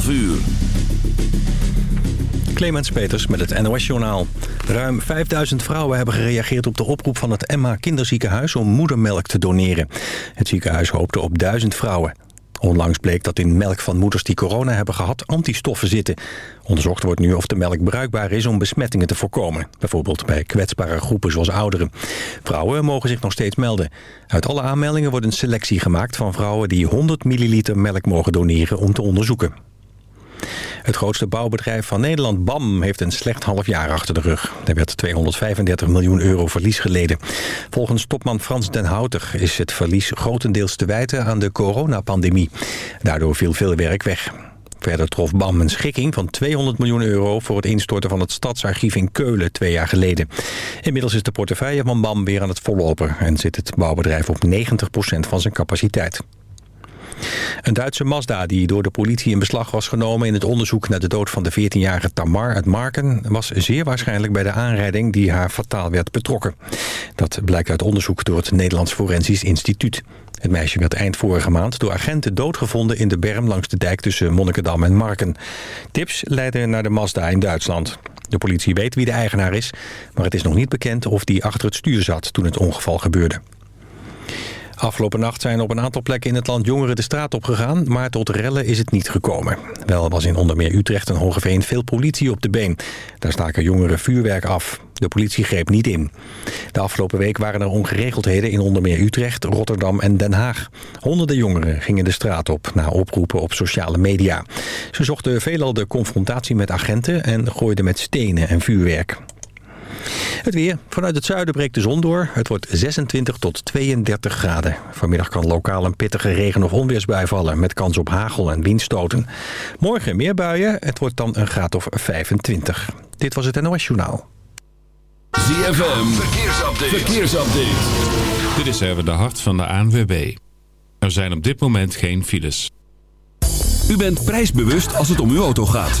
12 uur. Clemens Peters met het NOS-journaal. Ruim 5000 vrouwen hebben gereageerd op de oproep van het Emma Kinderziekenhuis om moedermelk te doneren. Het ziekenhuis hoopte op 1000 vrouwen. Onlangs bleek dat in melk van moeders die corona hebben gehad antistoffen zitten. Onderzocht wordt nu of de melk bruikbaar is om besmettingen te voorkomen. Bijvoorbeeld bij kwetsbare groepen zoals ouderen. Vrouwen mogen zich nog steeds melden. Uit alle aanmeldingen wordt een selectie gemaakt van vrouwen die 100 milliliter melk mogen doneren om te onderzoeken. Het grootste bouwbedrijf van Nederland, BAM, heeft een slecht half jaar achter de rug. Er werd 235 miljoen euro verlies geleden. Volgens topman Frans den Houter is het verlies grotendeels te wijten aan de coronapandemie. Daardoor viel veel werk weg. Verder trof BAM een schikking van 200 miljoen euro... voor het instorten van het stadsarchief in Keulen twee jaar geleden. Inmiddels is de portefeuille van BAM weer aan het vollopen... en zit het bouwbedrijf op 90% van zijn capaciteit. Een Duitse Mazda die door de politie in beslag was genomen... in het onderzoek naar de dood van de 14-jarige Tamar uit Marken... was zeer waarschijnlijk bij de aanrijding die haar fataal werd betrokken. Dat blijkt uit onderzoek door het Nederlands Forensisch Instituut. Het meisje werd eind vorige maand door agenten doodgevonden in de berm langs de dijk tussen Monnikendam en Marken. Tips leiden naar de Mazda in Duitsland. De politie weet wie de eigenaar is, maar het is nog niet bekend of die achter het stuur zat toen het ongeval gebeurde. Afgelopen nacht zijn op een aantal plekken in het land jongeren de straat opgegaan... maar tot rellen is het niet gekomen. Wel was in onder meer Utrecht en Hogeveen veel politie op de been. Daar staken jongeren vuurwerk af. De politie greep niet in. De afgelopen week waren er ongeregeldheden in onder meer Utrecht, Rotterdam en Den Haag. Honderden jongeren gingen de straat op na oproepen op sociale media. Ze zochten veelal de confrontatie met agenten en gooiden met stenen en vuurwerk. Het weer. Vanuit het zuiden breekt de zon door. Het wordt 26 tot 32 graden. Vanmiddag kan lokaal een pittige regen- of onweersbui vallen... met kans op hagel en windstoten. Morgen meer buien. Het wordt dan een graad of 25. Dit was het NOS Journaal. ZFM. Verkeersupdate. Verkeersupdate. Dit is even de hart van de ANWB. Er zijn op dit moment geen files. U bent prijsbewust als het om uw auto gaat.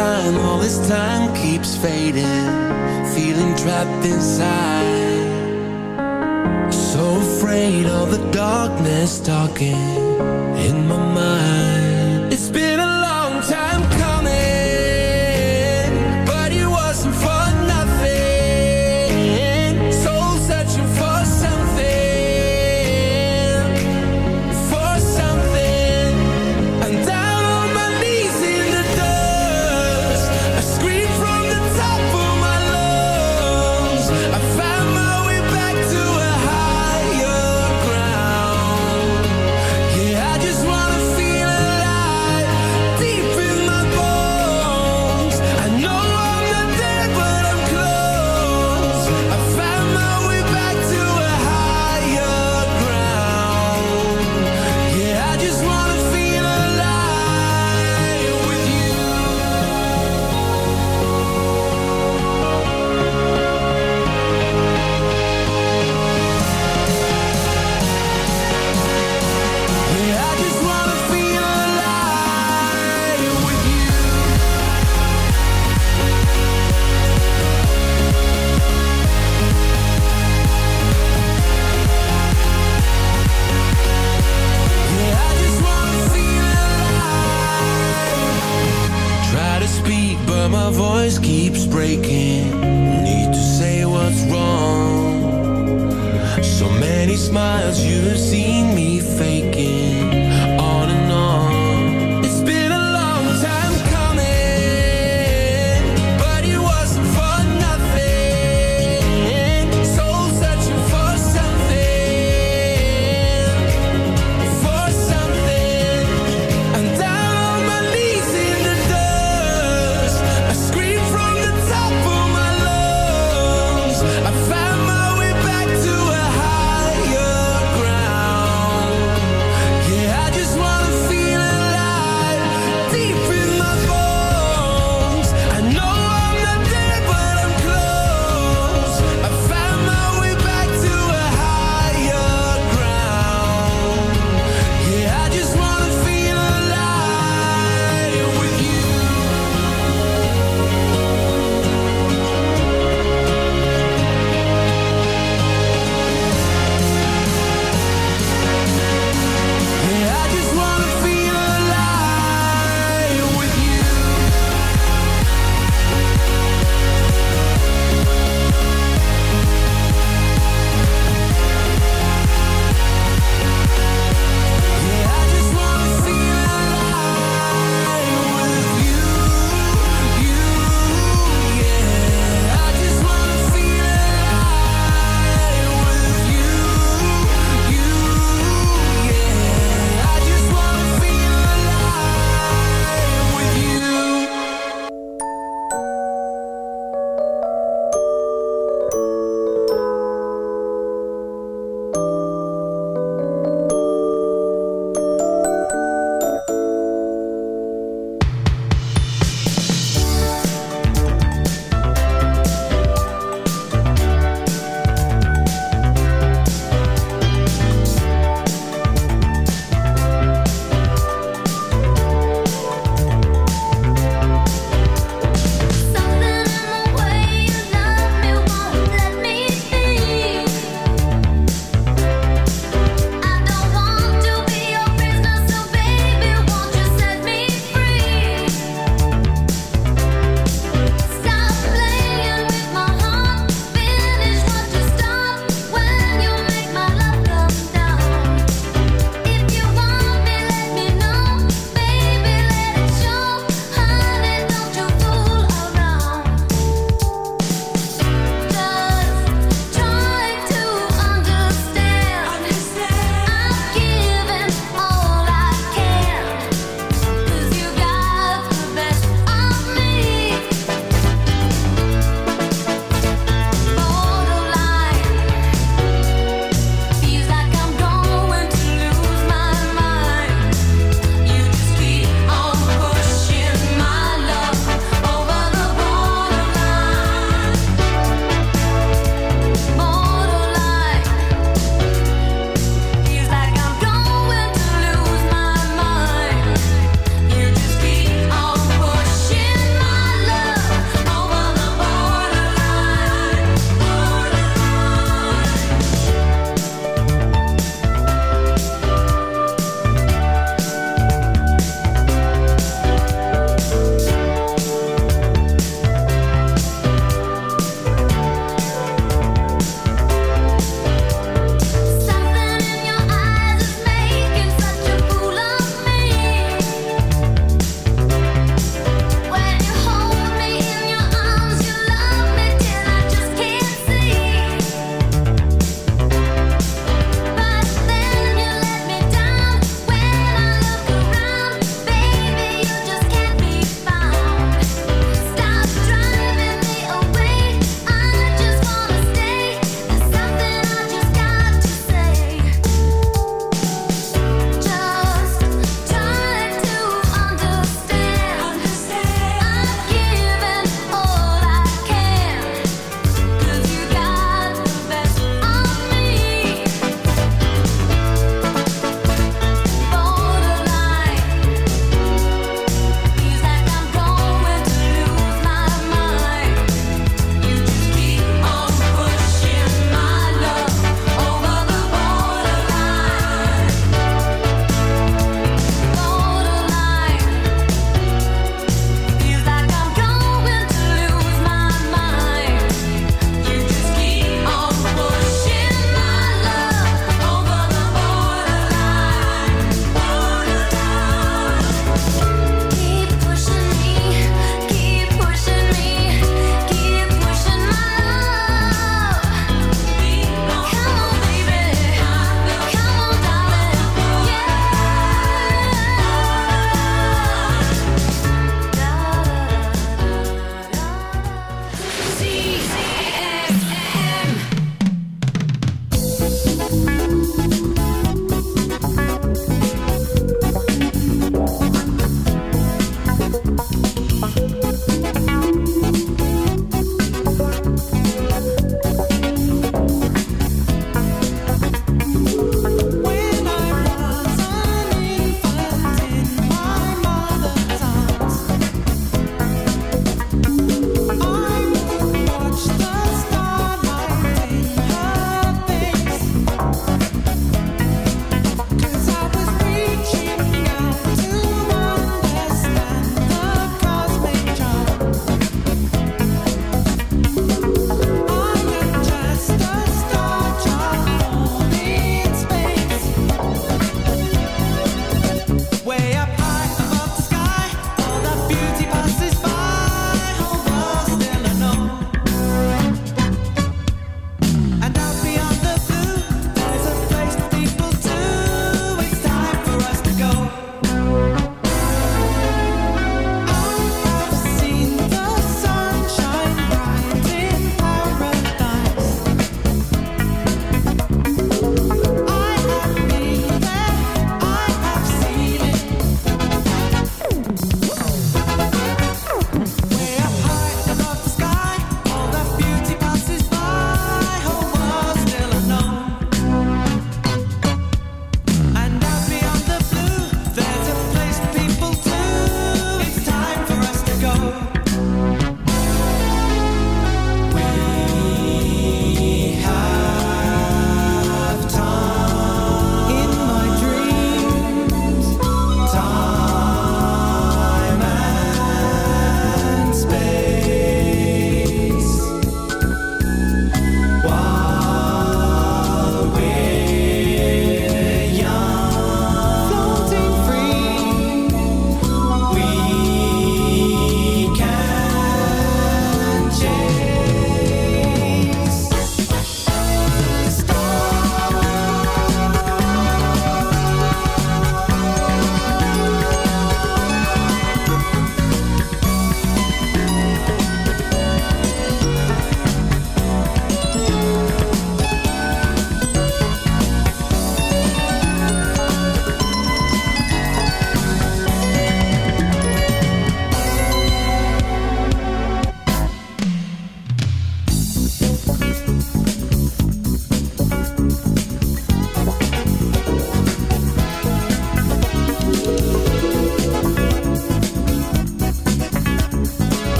time, all this time keeps fading. Feeling trapped inside. So afraid of the darkness talking in my mind.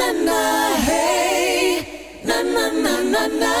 na na na na